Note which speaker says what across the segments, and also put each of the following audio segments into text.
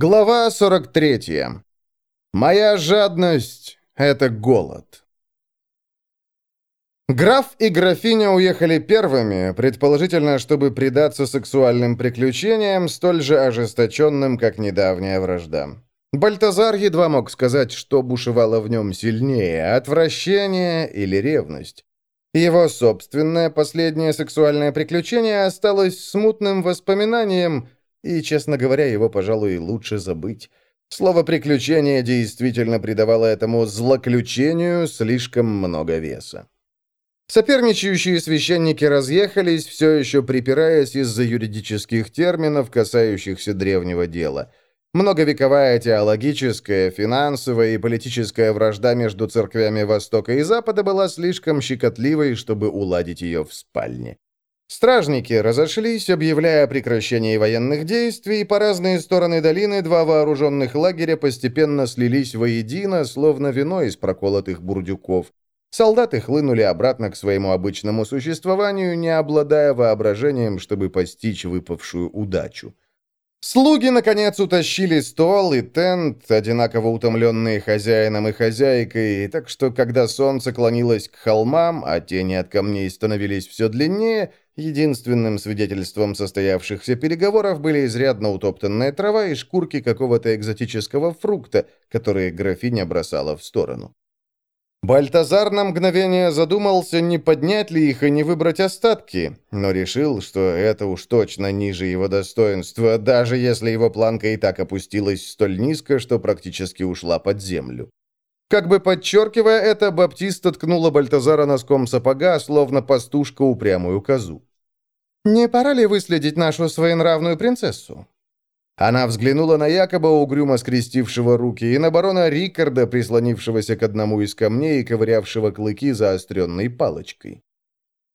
Speaker 1: Глава 43. Моя жадность — это голод. Граф и графиня уехали первыми, предположительно, чтобы предаться сексуальным приключениям, столь же ожесточенным, как недавняя вражда. Бальтазар едва мог сказать, что бушевало в нем сильнее – отвращение или ревность. Его собственное последнее сексуальное приключение осталось смутным воспоминанием – и, честно говоря, его, пожалуй, лучше забыть. Слово «приключение» действительно придавало этому злоключению слишком много веса. Соперничающие священники разъехались, все еще припираясь из-за юридических терминов, касающихся древнего дела. Многовековая теологическая, финансовая и политическая вражда между церквями Востока и Запада была слишком щекотливой, чтобы уладить ее в спальне. Стражники разошлись, объявляя о прекращении военных действий, и по разные стороны долины два вооруженных лагеря постепенно слились воедино, словно вино из проколотых бурдюков. Солдаты хлынули обратно к своему обычному существованию, не обладая воображением, чтобы постичь выпавшую удачу. Слуги, наконец, утащили стол и тент, одинаково утомленные хозяином и хозяйкой, так что, когда солнце клонилось к холмам, а тени от камней становились все длиннее, Единственным свидетельством состоявшихся переговоров были изрядно утоптанная трава и шкурки какого-то экзотического фрукта, которые графиня бросала в сторону. Бальтазар на мгновение задумался, не поднять ли их и не выбрать остатки, но решил, что это уж точно ниже его достоинства, даже если его планка и так опустилась столь низко, что практически ушла под землю. Как бы подчеркивая это, Баптиста ткнула Бальтазара носком сапога, словно пастушка упрямую козу. «Не пора ли выследить нашу своенравную принцессу?» Она взглянула на Якоба, угрюмо скрестившего руки, и на барона Рикарда, прислонившегося к одному из камней и ковырявшего клыки заостренной палочкой.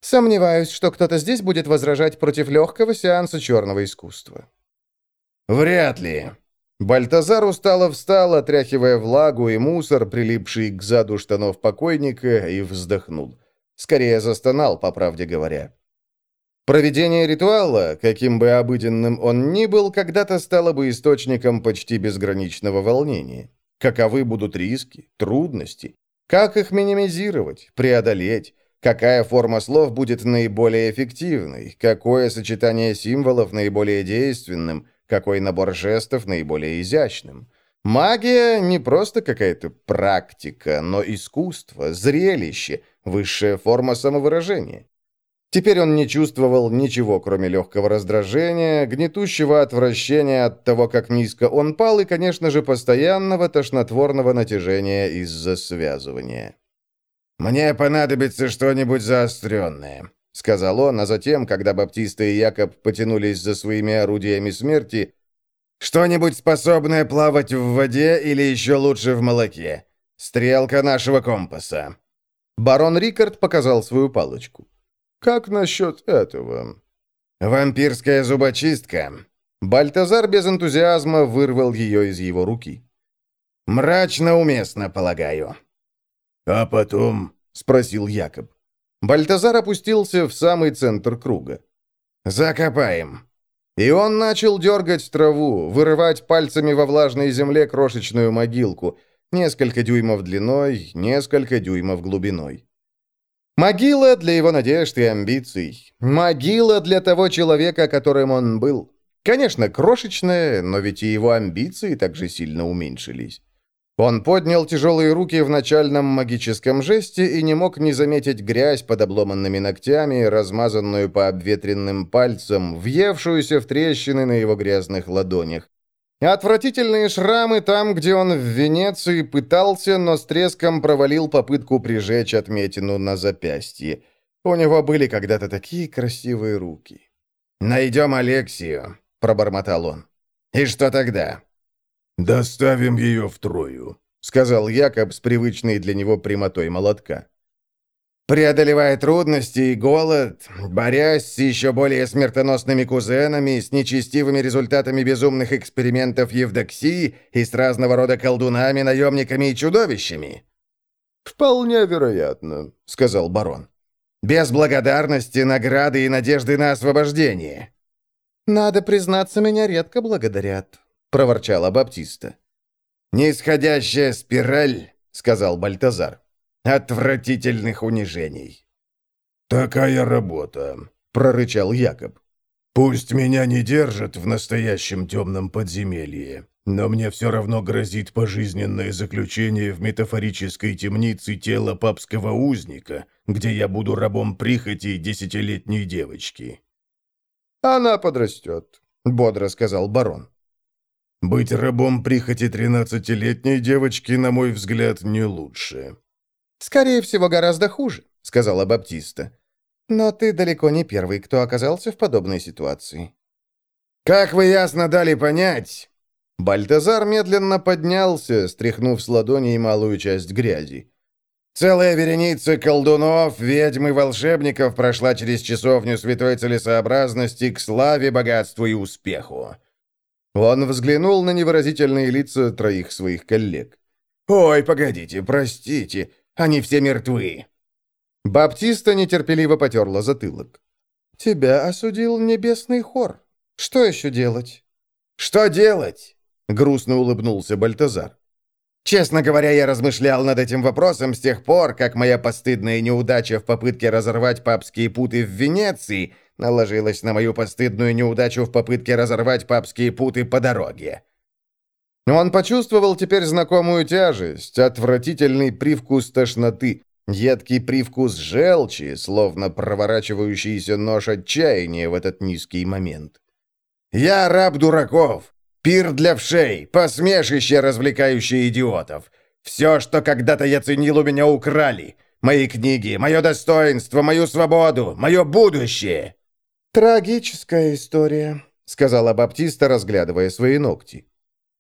Speaker 1: «Сомневаюсь, что кто-то здесь будет возражать против легкого сеанса черного искусства».
Speaker 2: «Вряд ли».
Speaker 1: Бальтазар устало встал, отряхивая влагу и мусор, прилипший к заду штанов покойника, и вздохнул. Скорее застонал, по правде говоря. Проведение ритуала, каким бы обыденным он ни был, когда-то стало бы источником почти безграничного волнения. Каковы будут риски, трудности? Как их минимизировать, преодолеть? Какая форма слов будет наиболее эффективной? Какое сочетание символов наиболее действенным? Какой набор жестов наиболее изящным? Магия не просто какая-то практика, но искусство, зрелище, высшая форма самовыражения. Теперь он не чувствовал ничего, кроме легкого раздражения, гнетущего отвращения от того, как низко он пал, и, конечно же, постоянного тошнотворного натяжения из-за связывания.
Speaker 2: «Мне понадобится что-нибудь заостренное», — сказал он, а затем, когда Баптиста и Якоб потянулись за своими орудиями смерти, «что-нибудь способное плавать в воде или еще лучше в молоке. Стрелка нашего компаса».
Speaker 1: Барон Рикард показал свою палочку. Как насчет этого?
Speaker 2: Вампирская зубочистка.
Speaker 1: Бальтазар без энтузиазма вырвал ее из его руки.
Speaker 2: Мрачно уместно, полагаю.
Speaker 3: А потом?
Speaker 1: Спросил Якоб. Бальтазар опустился в самый центр круга.
Speaker 2: «Закопаем».
Speaker 1: И он начал дергать траву, вырывать пальцами во влажной земле крошечную могилку, несколько дюймов длиной, несколько дюймов глубиной. Могила для его надежд и амбиций. Могила для того человека, которым он был. Конечно, крошечная, но ведь и его амбиции также сильно уменьшились. Он поднял тяжелые руки в начальном магическом жесте и не мог не заметить грязь под обломанными ногтями, размазанную по обветренным пальцам, въевшуюся в трещины на его грязных ладонях. Отвратительные шрамы там, где он в Венеции пытался, но с треском провалил попытку прижечь отметину на запястье. У него были когда-то такие красивые руки.
Speaker 2: «Найдем Алексию», — пробормотал он. «И что тогда?»
Speaker 3: «Доставим ее в Трою», —
Speaker 1: сказал Якоб с привычной для него прямотой молотка.
Speaker 2: Преодолевая трудности и голод, борясь с еще более смертоносными кузенами, с нечестивыми результатами безумных экспериментов Евдоксии и с разного рода колдунами, наемниками и чудовищами.
Speaker 1: «Вполне вероятно», — сказал барон.
Speaker 2: «Без благодарности, награды и надежды на освобождение».
Speaker 4: «Надо признаться, меня редко благодарят».
Speaker 1: проворчала Баптиста.
Speaker 2: «Нисходящая спираль», — сказал Бальтазар. «Отвратительных унижений».
Speaker 3: «Такая работа», — прорычал Якоб. «Пусть меня не держат в настоящем темном подземелье, но мне все равно грозит пожизненное заключение в метафорической темнице тела папского узника, где я буду рабом прихоти десятилетней девочки».
Speaker 1: «Она подрастет», — бодро сказал барон.
Speaker 3: «Быть рабом прихоти тринадцатилетней девочки, на мой взгляд, не лучше».
Speaker 1: «Скорее всего, гораздо хуже», — сказала Баптиста. «Но ты далеко не первый, кто оказался в подобной ситуации».
Speaker 2: «Как вы ясно дали понять...»
Speaker 1: Бальтазар медленно поднялся, стряхнув с ладоней малую часть грязи.
Speaker 2: Целая вереница колдунов, ведьм и волшебников прошла через часовню святой целесообразности к славе, богатству и успеху.
Speaker 1: Он взглянул на невыразительные лица троих своих коллег.
Speaker 2: «Ой, погодите, простите, они все мертвы».
Speaker 1: Баптиста нетерпеливо потерла затылок. «Тебя осудил небесный хор. Что еще делать?»
Speaker 2: «Что делать?»
Speaker 1: — грустно улыбнулся Бальтазар.
Speaker 2: Честно говоря, я размышлял над этим вопросом с тех пор, как моя постыдная неудача в попытке разорвать папские путы в Венеции наложилась на мою постыдную неудачу в попытке разорвать папские путы по дороге.
Speaker 1: Он почувствовал теперь знакомую тяжесть, отвратительный привкус тошноты, едкий привкус желчи, словно проворачивающийся нож отчаяния в этот низкий момент.
Speaker 2: «Я раб дураков, Пир для вшей, посмешище, развлекающее идиотов. Все, что когда-то я ценил, у меня украли. Мои книги, мое достоинство, мою свободу, мое будущее».
Speaker 1: «Трагическая история», — сказала Баптиста, разглядывая свои ногти.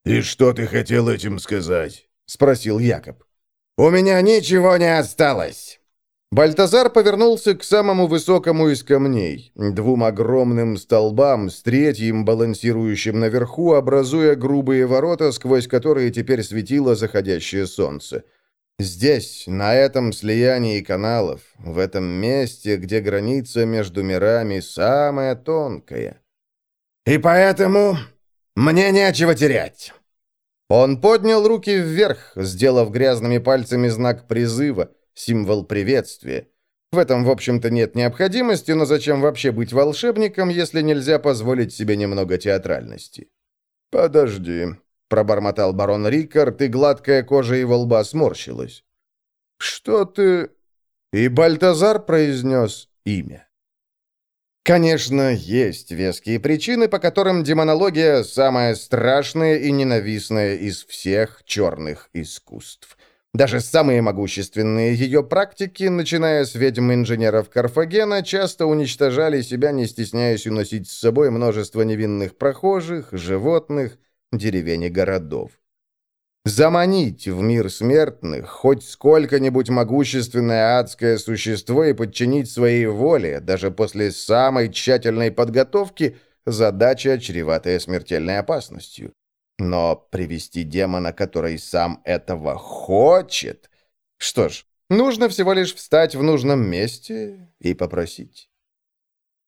Speaker 3: «И что ты хотел этим сказать?»
Speaker 1: — спросил Якоб.
Speaker 2: «У меня ничего не осталось».
Speaker 1: Бальтазар повернулся к самому высокому из камней, двум огромным столбам с третьим, балансирующим наверху, образуя грубые ворота, сквозь которые теперь светило заходящее солнце. Здесь, на этом слиянии каналов, в этом месте, где граница между мирами самая тонкая.
Speaker 2: «И поэтому мне нечего терять».
Speaker 1: Он поднял руки вверх, сделав грязными пальцами знак призыва, символ приветствия. В этом, в общем-то, нет необходимости, но зачем вообще быть волшебником, если нельзя позволить себе немного театральности? «Подожди», — пробормотал барон Рикард, и гладкая кожа его лба сморщилась. «Что ты...» И Бальтазар произнес имя. Конечно, есть веские причины, по которым демонология – самая страшная и ненавистная из всех черных искусств. Даже самые могущественные ее практики, начиная с ведьм-инженеров Карфагена, часто уничтожали себя, не стесняясь уносить с собой множество невинных прохожих, животных, деревень и городов. Заманить в мир смертных хоть сколько-нибудь могущественное адское существо и подчинить своей воле, даже после самой тщательной подготовки, задача, чреватая смертельной опасностью. Но привести демона, который сам этого хочет... Что ж, нужно всего лишь встать в нужном месте и попросить.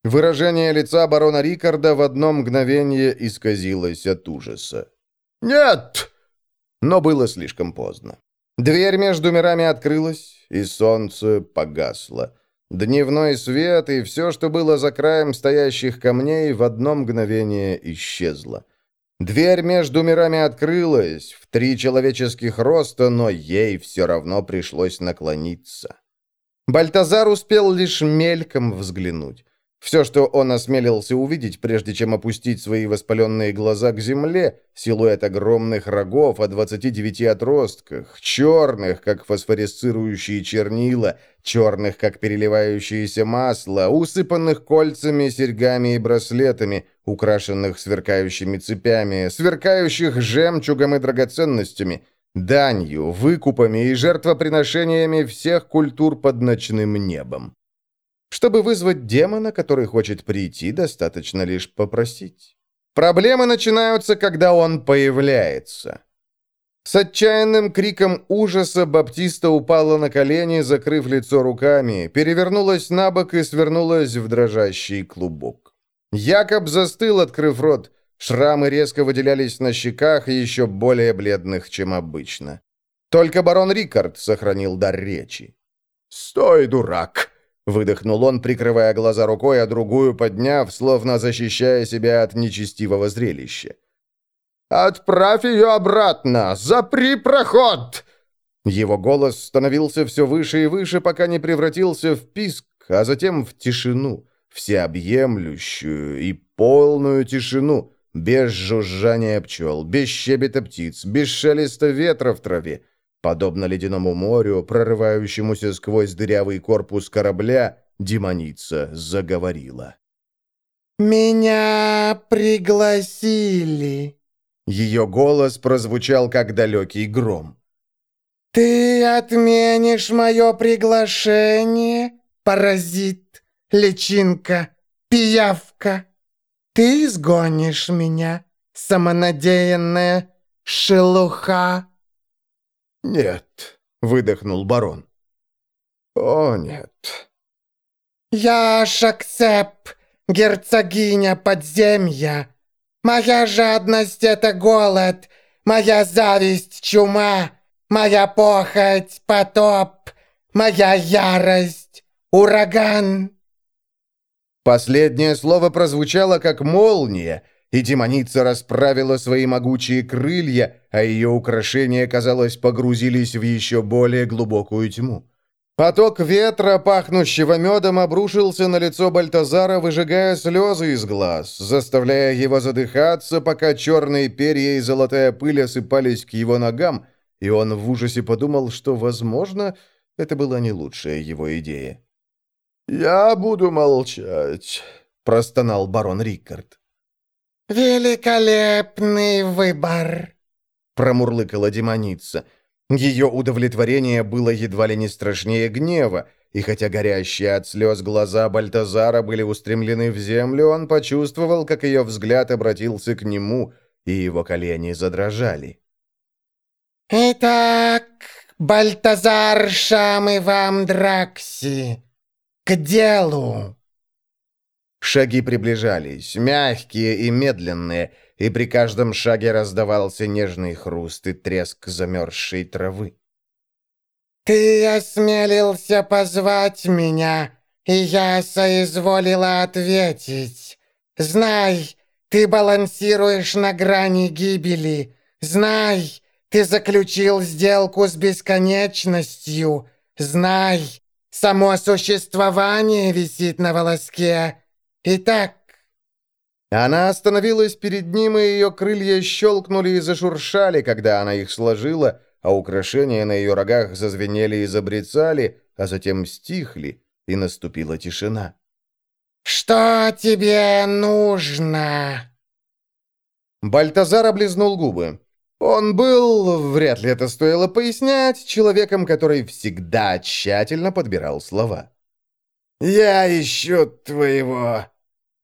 Speaker 1: Выражение лица барона Рикарда в одно мгновение исказилось от ужаса. «Нет!» Но было слишком поздно. Дверь между мирами открылась, и солнце погасло. Дневной свет и все, что было за краем стоящих камней, в одно мгновение исчезло. Дверь между мирами открылась, в три человеческих роста, но ей все равно пришлось наклониться. Бальтазар успел лишь мельком взглянуть. Все, что он осмелился увидеть, прежде чем опустить свои воспаленные глаза к земле, силуэт огромных рогов о 29 отростках, черных, как фосфоресцирующие чернила, черных, как переливающееся масло, усыпанных кольцами, серьгами и браслетами, украшенных сверкающими цепями, сверкающих жемчугом и драгоценностями, данью, выкупами и жертвоприношениями всех культур под ночным небом. Чтобы вызвать демона, который хочет прийти, достаточно лишь попросить. Проблемы начинаются, когда он появляется. С отчаянным криком ужаса Баптиста упала на колени, закрыв лицо руками, перевернулась на бок и свернулась в дрожащий клубок. Якоб застыл, открыв рот. Шрамы резко выделялись на щеках, еще более бледных, чем обычно. Только барон Рикард сохранил дар речи.
Speaker 2: «Стой, дурак!»
Speaker 1: — выдохнул он, прикрывая глаза рукой, а другую подняв, словно защищая себя от нечестивого зрелища.
Speaker 2: «Отправь ее обратно! Запри проход!»
Speaker 1: Его голос становился все выше и выше, пока не превратился в писк, а затем в тишину, всеобъемлющую и полную тишину, без жужжания пчел, без щебета птиц, без шелеста ветра в траве, подобно ледяному морю, прорывающемуся сквозь дырявый корпус корабля, демоница заговорила.
Speaker 4: «Меня пригласили!»
Speaker 1: Ее голос прозвучал, как далекий гром.
Speaker 4: «Ты отменишь мое приглашение, паразит, личинка, пиявка!» Ты изгонишь меня, самонадеянная шелуха?»
Speaker 1: «Нет», — выдохнул барон. «О, нет».
Speaker 4: «Я Шаксеп, герцогиня подземья. Моя жадность — это голод, моя зависть — чума, моя похоть — потоп, моя ярость — ураган».
Speaker 1: Последнее слово прозвучало как молния, и демоница расправила свои могучие крылья, а ее украшения, казалось, погрузились в еще более глубокую тьму. Поток ветра, пахнущего медом, обрушился на лицо Бальтазара, выжигая слезы из глаз, заставляя его задыхаться, пока черные перья и золотая пыль осыпались к его ногам, и он в ужасе подумал, что, возможно, это была не лучшая его идея.
Speaker 2: «Я буду молчать», — простонал барон Рикард.
Speaker 4: «Великолепный выбор», —
Speaker 1: промурлыкала демоница. Ее удовлетворение было едва ли не страшнее гнева, и хотя горящие от слез глаза Бальтазара были устремлены в землю, он почувствовал, как ее взгляд обратился к нему, и его колени задрожали.
Speaker 4: «Итак, Бальтазар Шам и вам Дракси, «К делу!»
Speaker 1: Шаги приближались, мягкие и медленные, и при каждом шаге раздавался нежный хруст и треск замерзшей травы.
Speaker 4: «Ты осмелился позвать меня, и я соизволила ответить. Знай, ты балансируешь на грани гибели. Знай, ты заключил сделку с бесконечностью. Знай, Само существование висит на волоске. Итак...»
Speaker 1: Она остановилась перед ним, и ее крылья щелкнули и зашуршали, когда она их сложила, а украшения на ее рогах зазвенели и забрецали, а затем стихли, и наступила тишина.
Speaker 4: «Что тебе нужно?»
Speaker 1: Бальтазар облизнул губы. Он был, вряд ли это стоило пояснять, человеком, который всегда тщательно подбирал слова.
Speaker 2: «Я ищу твоего...»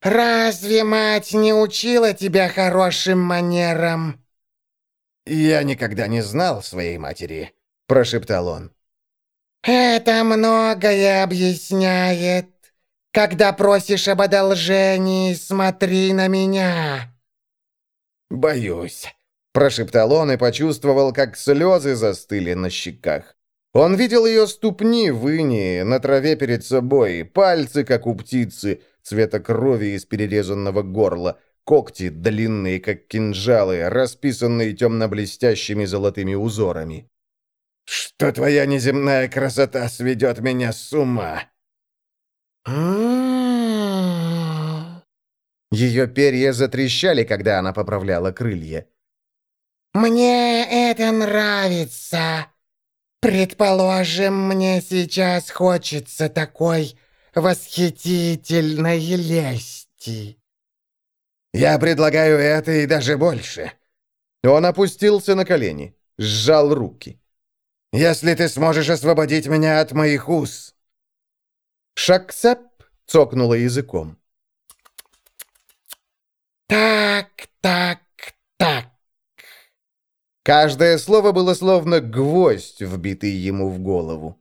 Speaker 4: «Разве мать не учила тебя хорошим манерам?»
Speaker 1: «Я никогда не знал своей матери», — прошептал он.
Speaker 4: «Это многое объясняет. Когда просишь об одолжении, смотри на меня».
Speaker 1: «Боюсь». Прошептал он и почувствовал, как слезы застыли на щеках. Он видел ее ступни в инии, на траве перед собой, пальцы, как у птицы, цвета крови из перерезанного горла, когти длинные, как кинжалы, расписанные темно-блестящими золотыми узорами.
Speaker 2: «Что твоя неземная красота сведет меня с ума?»
Speaker 1: Ее перья затрещали, когда она поправляла крылья.
Speaker 4: «Мне это нравится. Предположим, мне сейчас хочется такой восхитительной лести».
Speaker 1: «Я предлагаю это и даже больше». Он опустился на колени, сжал руки. «Если ты сможешь освободить меня от моих уз». Шаксеп цокнула языком.
Speaker 4: «Так, так, так.
Speaker 1: Каждое слово было словно гвоздь, вбитый ему в голову.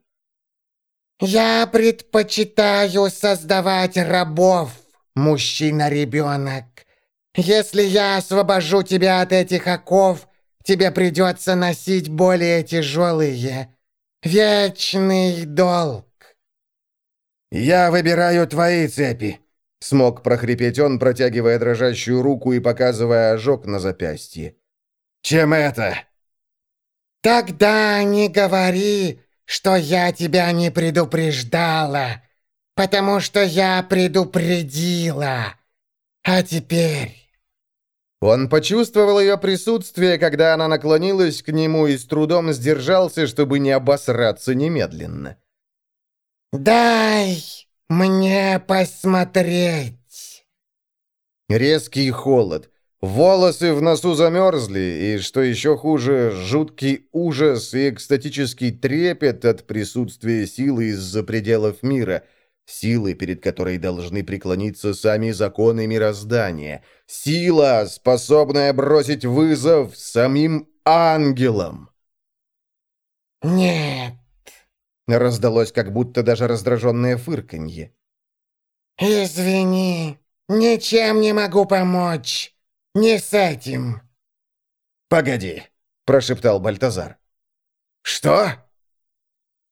Speaker 4: «Я предпочитаю создавать рабов, мужчина-ребенок. Если я освобожу тебя от этих оков, тебе придется носить более тяжелые. Вечный долг».
Speaker 2: «Я выбираю твои цепи», — смог прохрипеть он, протягивая дрожащую руку и показывая ожог на запястье. «Чем это?»
Speaker 4: «Тогда не говори, что я тебя не предупреждала, потому что я предупредила. А теперь...»
Speaker 1: Он почувствовал ее присутствие, когда она наклонилась к нему и с трудом сдержался, чтобы не обосраться немедленно.
Speaker 4: «Дай мне посмотреть!»
Speaker 1: Резкий холод. Волосы в носу замерзли, и, что еще хуже, жуткий ужас и экстатический трепет от присутствия силы из-за пределов мира, силы, перед которой должны преклониться сами законы мироздания, сила, способная бросить вызов самим ангелам.
Speaker 4: «Нет!»
Speaker 1: — раздалось как будто даже раздраженное фырканье.
Speaker 4: «Извини, ничем не могу помочь!» «Не с этим!»
Speaker 2: «Погоди!» – прошептал Бальтазар.
Speaker 1: «Что?»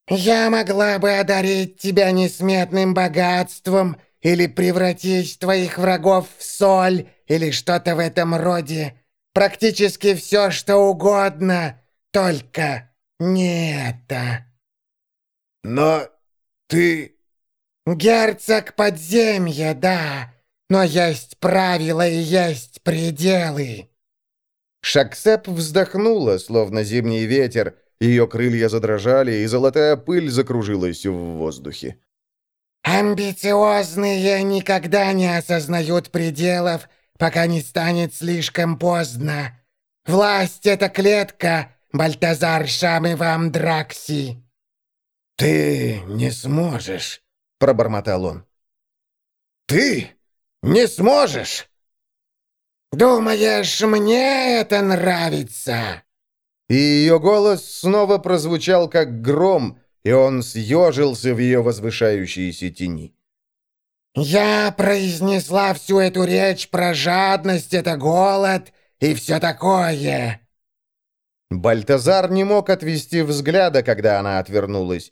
Speaker 4: «Я могла бы одарить тебя несметным богатством или превратить твоих врагов в соль или что-то в этом роде. Практически все, что угодно, только не это».
Speaker 2: «Но ты...»
Speaker 4: «Герцог подземья, да, но есть правила и есть пределы».
Speaker 1: Шаксеп вздохнула, словно зимний ветер, ее крылья задрожали, и золотая пыль закружилась в воздухе.
Speaker 4: «Амбициозные никогда не осознают пределов, пока не станет слишком поздно. Власть — это клетка, Бальтазар Шамы вам Дракси».
Speaker 2: «Ты не сможешь», — пробормотал он. «Ты не сможешь!»
Speaker 4: «Думаешь, мне это нравится?»
Speaker 1: И ее голос снова прозвучал как гром, и он съежился в ее возвышающейся тени.
Speaker 4: «Я произнесла всю эту речь про жадность, это голод и все такое!»
Speaker 1: Бальтазар не мог отвести взгляда, когда она отвернулась.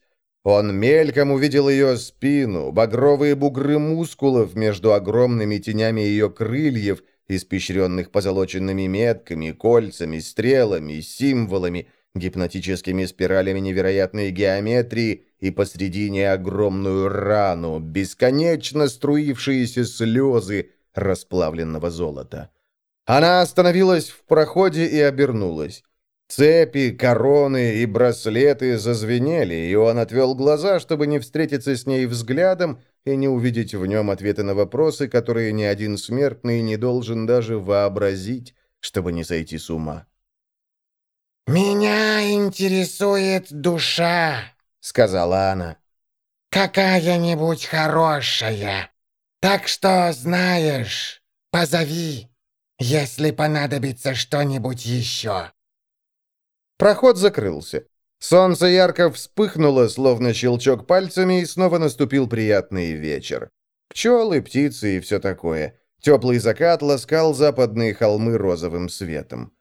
Speaker 1: Он мельком увидел ее спину, багровые бугры мускулов между огромными тенями ее крыльев, испещренных позолоченными метками, кольцами, стрелами, символами, гипнотическими спиралями невероятной геометрии и посредине огромную рану, бесконечно струившиеся слезы расплавленного золота. Она остановилась в проходе и обернулась. Цепи, короны и браслеты зазвенели, и он отвел глаза, чтобы не встретиться с ней взглядом и не увидеть в нем ответы на вопросы, которые ни один смертный не должен даже вообразить, чтобы не сойти с ума.
Speaker 4: «Меня интересует душа», — сказала она. «Какая-нибудь хорошая. Так что, знаешь, позови, если понадобится что-нибудь еще».
Speaker 1: Проход закрылся. Солнце ярко вспыхнуло, словно щелчок пальцами, и снова наступил приятный вечер. Пчелы, птицы и все такое. Теплый закат ласкал западные холмы розовым светом.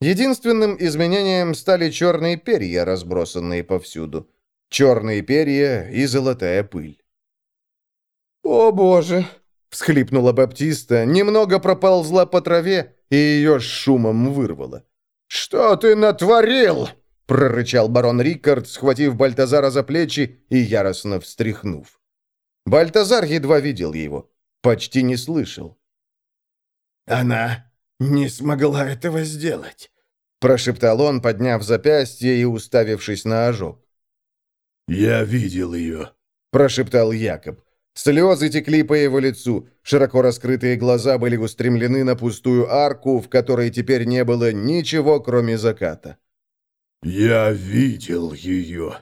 Speaker 1: Единственным изменением стали черные перья, разбросанные повсюду. Черные перья и золотая пыль. «О, боже!» — всхлипнула Баптиста, немного проползла по траве, и ее с шумом вырвало.
Speaker 2: «Что ты натворил?»
Speaker 1: — прорычал барон Рикард, схватив Бальтазара за плечи и яростно встряхнув. Бальтазар едва видел его, почти не слышал.
Speaker 2: «Она не смогла этого сделать», —
Speaker 1: прошептал он, подняв запястье и уставившись на ожог.
Speaker 3: «Я видел ее», —
Speaker 1: прошептал Якоб. Слезы текли по его лицу, широко раскрытые глаза были устремлены на пустую арку, в которой теперь не было ничего, кроме заката.
Speaker 3: «Я видел ее».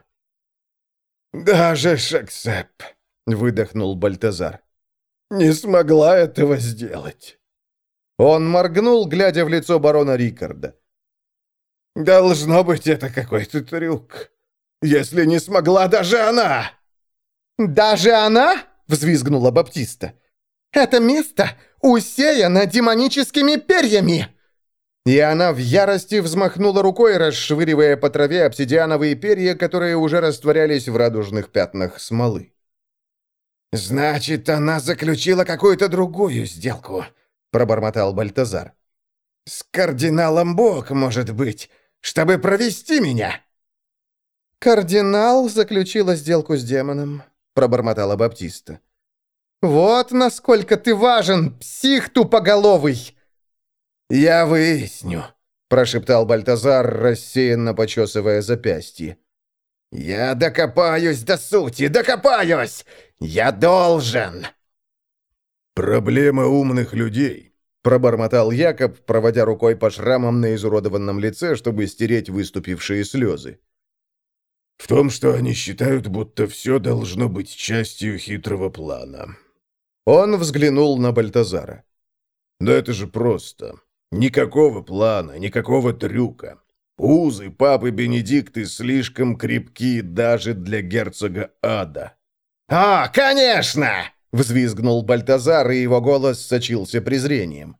Speaker 2: «Даже Шексеп», — выдохнул Бальтазар, — «не смогла этого сделать».
Speaker 1: Он моргнул, глядя в лицо барона Рикарда.
Speaker 2: «Должно быть, это какой-то трюк. Если не смогла даже она!»
Speaker 4: «Даже она?» Взвизгнула Баптиста. «Это место
Speaker 1: усеяна демоническими перьями!» И она в ярости взмахнула рукой, расшвыривая по траве обсидиановые перья, которые уже растворялись в радужных пятнах смолы.
Speaker 2: «Значит, она заключила какую-то другую сделку», — пробормотал Бальтазар. «С кардиналом Бог, может быть, чтобы провести меня».
Speaker 1: «Кардинал заключила сделку с демоном», — пробормотала Баптиста. «Вот насколько ты важен, псих тупоголовый!»
Speaker 2: «Я выясню», — прошептал Бальтазар, рассеянно почесывая запястье. «Я докопаюсь до сути, докопаюсь! Я должен!»
Speaker 3: «Проблема умных людей», — пробормотал Якоб, проводя рукой по шрамам на изуродованном лице, чтобы стереть выступившие слезы. «В том, что они считают, будто все должно быть частью хитрого плана». Он взглянул на Бальтазара. «Да это же просто. Никакого плана, никакого трюка. Узы папы Бенедикты слишком крепки даже для герцога Ада.
Speaker 2: «О, конечно!» — взвизгнул Бальтазар, и его голос сочился презрением.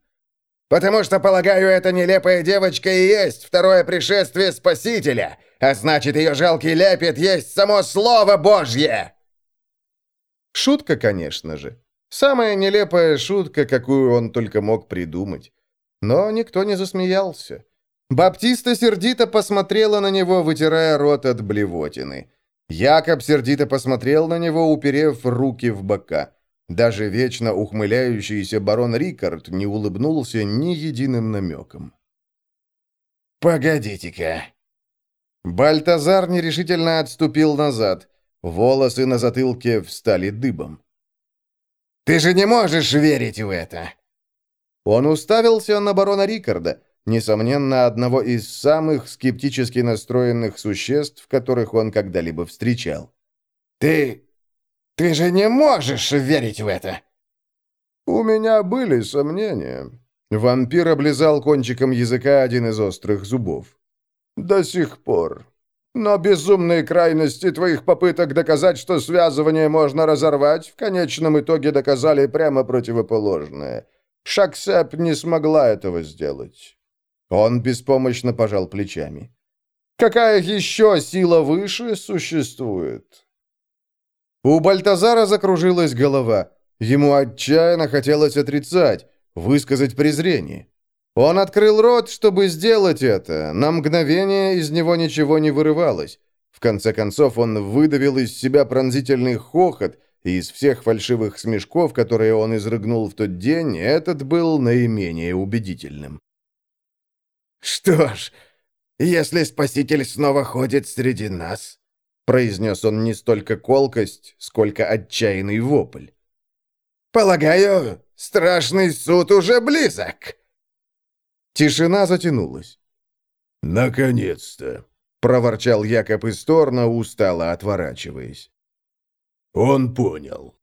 Speaker 2: «Потому что, полагаю, эта нелепая девочка и есть второе пришествие Спасителя, а значит, ее жалкий лепет есть само Слово Божье!»
Speaker 1: Шутка, конечно же. Самая нелепая шутка, какую он только мог придумать. Но никто не засмеялся. Баптиста сердито посмотрела на него, вытирая рот от блевотины. Якоб сердито посмотрел на него, уперев руки в бока. Даже вечно ухмыляющийся барон Рикард не улыбнулся ни единым намеком.
Speaker 2: «Погодите-ка!»
Speaker 1: Бальтазар нерешительно отступил назад. Волосы на затылке встали дыбом.
Speaker 2: «Ты же не можешь верить в это!»
Speaker 1: Он уставился на барона Рикарда, несомненно, одного из самых скептически настроенных существ, которых он когда-либо встречал.
Speaker 2: «Ты... ты же не можешь верить в это!»
Speaker 1: «У меня были сомнения». Вампир облизал кончиком языка один из острых зубов. «До сих пор. Но безумные крайности твоих попыток доказать, что связывание можно разорвать, в конечном итоге доказали прямо противоположное». Шаксеп не смогла этого сделать. Он беспомощно пожал плечами. Какая еще сила выше существует? У Бальтазара закружилась голова. Ему отчаянно хотелось отрицать, высказать презрение. Он открыл рот, чтобы сделать это. На мгновение из него ничего не вырывалось. В конце концов он выдавил из себя пронзительный хохот – и из всех фальшивых смешков, которые он изрыгнул в тот день, этот был наименее убедительным.
Speaker 2: «Что ж, если Спаситель снова ходит среди нас», произнес он не столько колкость, сколько отчаянный вопль. «Полагаю, страшный суд уже близок!»
Speaker 1: Тишина затянулась.
Speaker 3: «Наконец-то!»
Speaker 1: — проворчал Якоб из Торна, устало отворачиваясь.
Speaker 3: Он понял.